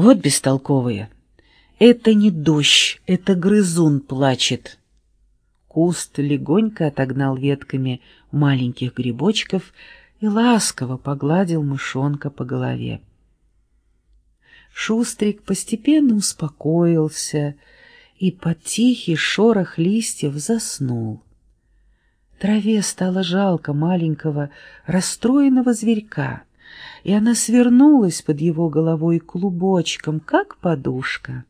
Вот бестолковые. Это не дождь, это грызун плачет. Куст легонько отогнал ветками маленьких грибочков и ласково погладил мышонка по голове. Шустрик постепенно успокоился и под тихий шорох листьев заснул. Траве стало жалко маленького расстроенного зверька, и она свернулась под его головой клубочком, как подушка.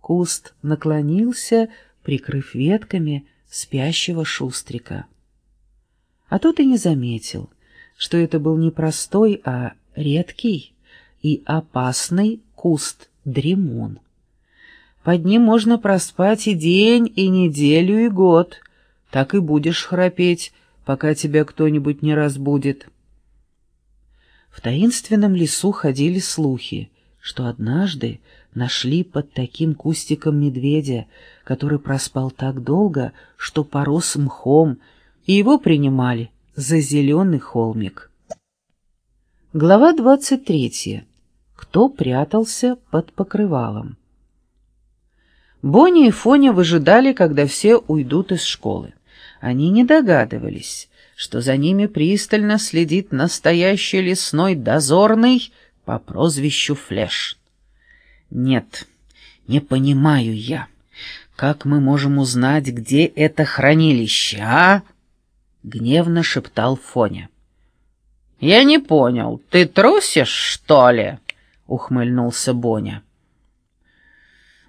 Куст наклонился, прикрыв ветками спящего шустрика. А тот и не заметил, что это был не простой, а редкий и опасный куст-дремун. Под ним можно проспать и день, и неделю, и год. Так и будешь храпеть, пока тебя кто-нибудь не разбудит. В таинственном лесу ходили слухи, что однажды нашли под таким кустиком медведя, который проспал так долго, что порос мхом, и его принимали за зеленый холмик. Глава двадцать третья. Кто прятался под покрывалом? Бонни и Фоня выжидали, когда все уйдут из школы. Они не догадывались, что за ними пристально следит настоящий лесной дозорный по прозвищу Флеш. «Нет, не понимаю я, как мы можем узнать, где это хранилище, а?» — гневно шептал Фоня. «Я не понял, ты трусишь, что ли?» — ухмыльнулся Боня.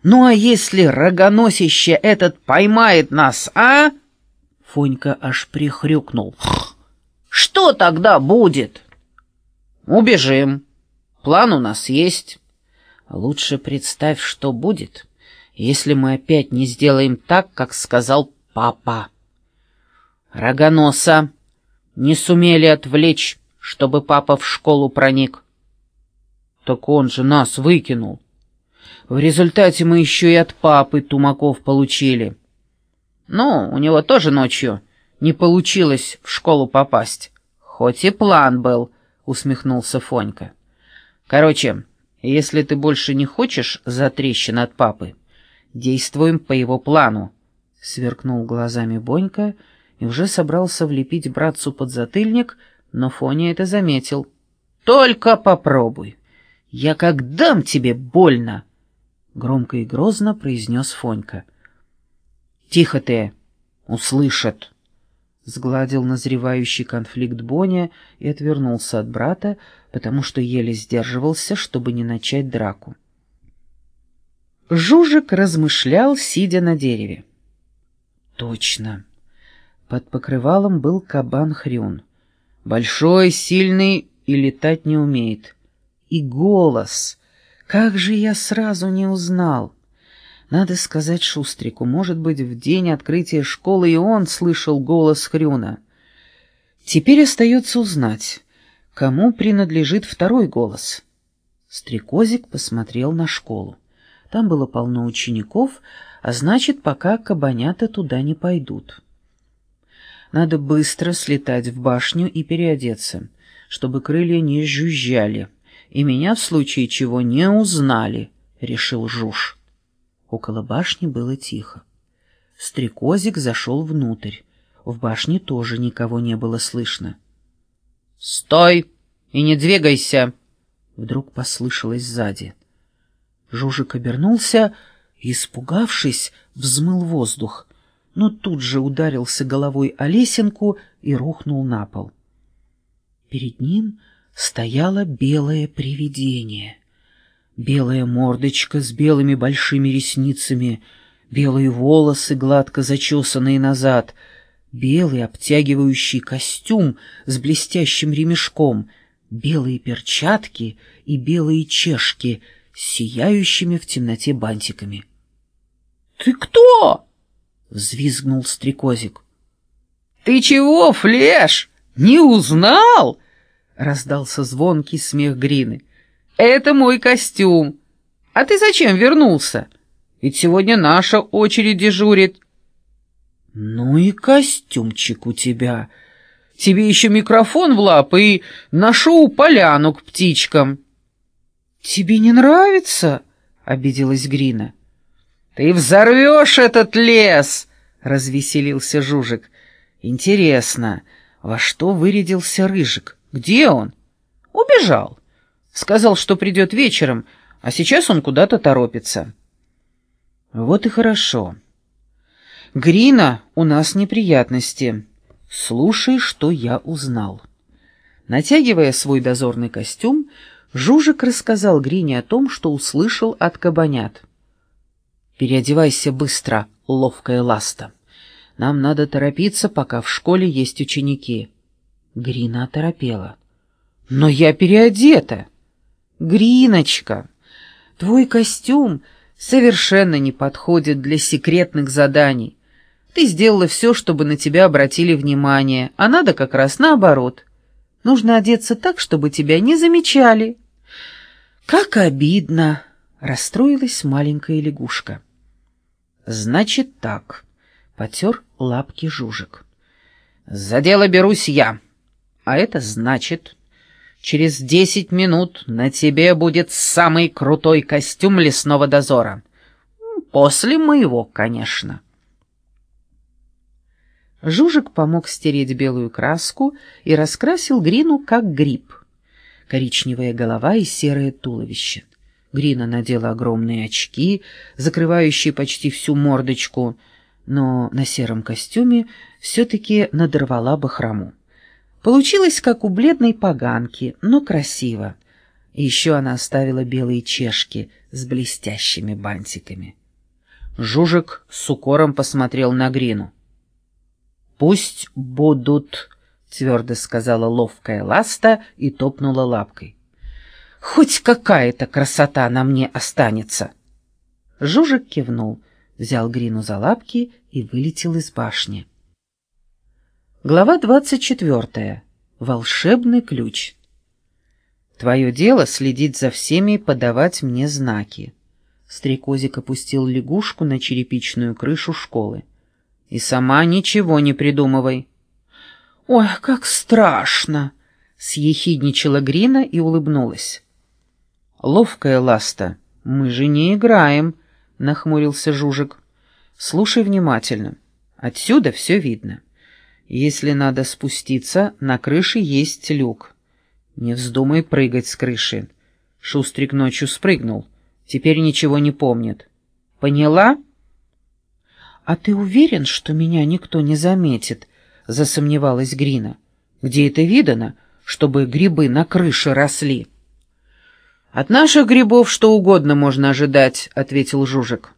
«Ну а если рогоносище этот поймает нас, а?» Фонька аж прихрюкнул. «Что тогда будет?» «Убежим. План у нас есть. Лучше представь, что будет, если мы опять не сделаем так, как сказал папа. Рогоноса не сумели отвлечь, чтобы папа в школу проник. Так он же нас выкинул. В результате мы еще и от папы тумаков получили». Ну, у него тоже ночью не получилось в школу попасть. Хоть и план был, усмехнулся Фонька. Короче, если ты больше не хочешь за трещин от папы, действуем по его плану. Сверкнул глазами Бонька и уже собрался влепить братцу под затыльник, но Фоня это заметил. «Только попробуй! Я как дам тебе больно!» Громко и грозно произнес Фонька. «Тихо ты! Услышат!» Сгладил назревающий конфликт Боня и отвернулся от брата, потому что еле сдерживался, чтобы не начать драку. Жужик размышлял, сидя на дереве. «Точно!» Под покрывалом был кабан Хрюн. Большой, сильный и летать не умеет. И голос! Как же я сразу не узнал! Надо сказать Шустрику, может быть, в день открытия школы и он слышал голос Хрюна. Теперь остается узнать, кому принадлежит второй голос. Стрекозик посмотрел на школу. Там было полно учеников, а значит, пока кабанята туда не пойдут. Надо быстро слетать в башню и переодеться, чтобы крылья не жужжали, и меня в случае чего не узнали, — решил Жуж. Около башни было тихо. Стрекозик зашел внутрь. В башне тоже никого не было слышно. «Стой и не двигайся!» Вдруг послышалось сзади. Жужик обернулся и, испугавшись, взмыл воздух, но тут же ударился головой о лесенку и рухнул на пол. Перед ним стояло белое привидение — Белая мордочка с белыми большими ресницами, белые волосы, гладко зачесанные назад, белый обтягивающий костюм с блестящим ремешком, белые перчатки и белые чешки с сияющими в темноте бантиками. — Ты кто? — взвизгнул стрекозик. — Ты чего, Флеш, не узнал? — раздался звонкий смех Грины. — это мой костюм. А ты зачем вернулся? Ведь сегодня наша очередь дежурит. Ну и костюмчик у тебя. Тебе еще микрофон в лапы и на шоу поляну к птичкам. «Тебе не нравится?» — обиделась Грина. «Ты взорвешь этот лес!» — развеселился Жужик. «Интересно, во что вырядился Рыжик? Где он?» «Убежал. Сказал, что придет вечером, а сейчас он куда-то торопится». «Вот и хорошо. Грина, у нас неприятности. Слушай, что я узнал». Натягивая свой дозорный костюм, Жужик рассказал Грине о том, что услышал от кабанят. «Переодевайся быстро, ловкая ласта. Нам надо торопиться, пока в школе есть ученики». Грина оторопела. «Но я переодета!» «Гриночка, твой костюм совершенно не подходит для секретных заданий. Ты сделала все, чтобы на тебя обратили внимание, а надо как раз наоборот. Нужно одеться так, чтобы тебя не замечали». «Как обидно!» — расстроилась маленькая лягушка. «Значит так», — потер лапки жужик. «За дело берусь я, а это значит...» Через десять минут на тебе будет самый крутой костюм лесного дозора. После моего, конечно. Жужик помог стереть белую краску и раскрасил Грину как гриб. Коричневая голова и серое туловище. Грина надела огромные очки, закрывающие почти всю мордочку, но на сером костюме все-таки надорвала бахрому. Получилось, как у бледной поганки, но красиво. Еще она оставила белые чешки с блестящими бантиками. Жужик с укором посмотрел на Грину. «Пусть будут», — твердо сказала ловкая ласта и топнула лапкой. «Хоть какая-то красота на мне останется». Жужик кивнул, взял Грину за лапки и вылетел из башни. Глава двадцать четвертая. Волшебный ключ. Твое дело следить за всеми и подавать мне знаки. Стрекозик опустил лягушку на черепичную крышу школы. И сама ничего не придумывай. «Ой, как страшно!» — съехидничала Грина и улыбнулась. «Ловкая ласта, мы же не играем», — нахмурился Жужик. «Слушай внимательно. Отсюда все видно. Если надо спуститься, на крыше есть люк. Не вздумай прыгать с крыши. Шустрик ночью спрыгнул. Теперь ничего не помнит. Поняла?» «А ты уверен, что меня никто не заметит?» — засомневалась Грина. «Где это видано, чтобы грибы на крыше росли?» «От наших грибов что угодно можно ожидать», — ответил Жужик.